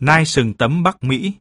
Nai sừng tấm Bắc Mỹ.